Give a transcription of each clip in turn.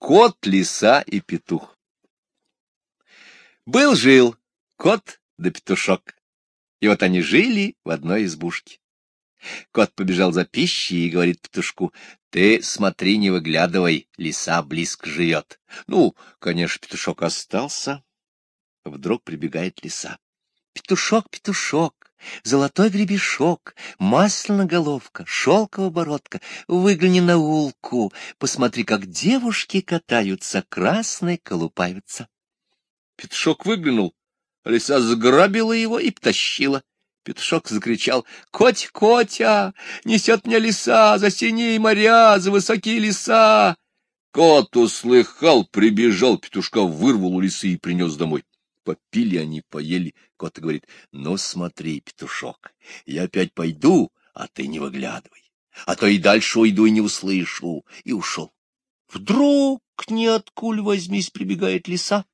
Кот, лиса и петух. Был-жил кот да петушок, и вот они жили в одной избушке. Кот побежал за пищей и говорит петушку, ты смотри, не выглядывай, лиса близко живет. Ну, конечно, петушок остался. Вдруг прибегает лиса. Петушок, петушок, золотой гребешок, масляная головка, шелковая бородка, выгляни на улку, посмотри, как девушки катаются, красные колупаются. Петушок выглянул, лиса заграбила его и потащила. Петушок закричал, — Коть, Котя, несет меня лиса за синие моря, за высокие леса. Кот услыхал, прибежал, петушка вырвал у лисы и принес домой. Попили они, поели. Кот говорит, — Ну смотри, петушок, я опять пойду, а ты не выглядывай, а то и дальше уйду и не услышу. И ушел. Вдруг ниоткуль возьмись прибегает лиса.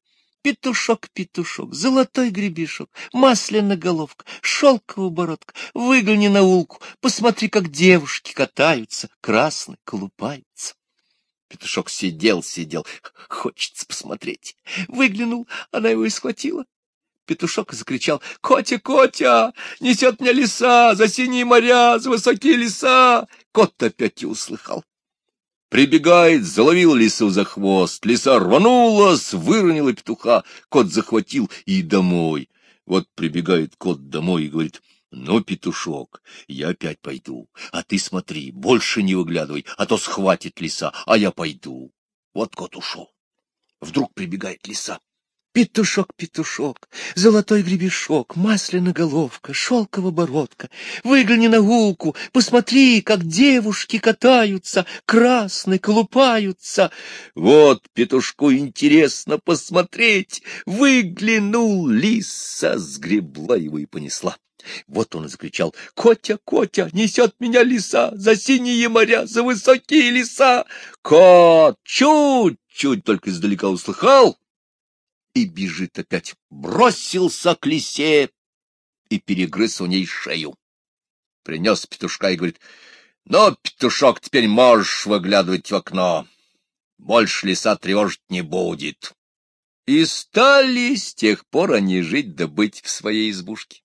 Петушок, петушок, золотой гребешок, масляная головка, шелковая бородка, выгляни на улку, посмотри, как девушки катаются, красные, колупаются. Петушок сидел, сидел, хочется посмотреть. Выглянул, она его и схватила. Петушок закричал, — Котя, Котя, несет меня леса, за синие моря, за высокие леса. Кот опять и услыхал. Прибегает, заловил лису за хвост, лиса рванулась, выронила петуха, кот захватил и домой. Вот прибегает кот домой и говорит, ну, петушок, я опять пойду, а ты смотри, больше не выглядывай, а то схватит лиса, а я пойду. Вот кот ушел. Вдруг прибегает лиса. Петушок, петушок, золотой гребешок, масляная головка, шелковая бородка. Выгляни на гулку, посмотри, как девушки катаются, красные колупаются. Вот петушку интересно посмотреть. Выглянул лиса, сгребла его и понесла. Вот он и закричал, «Котя, Котя, несет меня лиса за синие моря, за высокие леса!» Кот чуть-чуть только издалека услыхал, и бежит опять. Бросился к лисе и перегрыз у ней шею. Принес петушка и говорит, «Ну, петушок, теперь можешь выглядывать в окно. Больше лиса тревожить не будет». И стали с тех пор они жить да быть в своей избушке.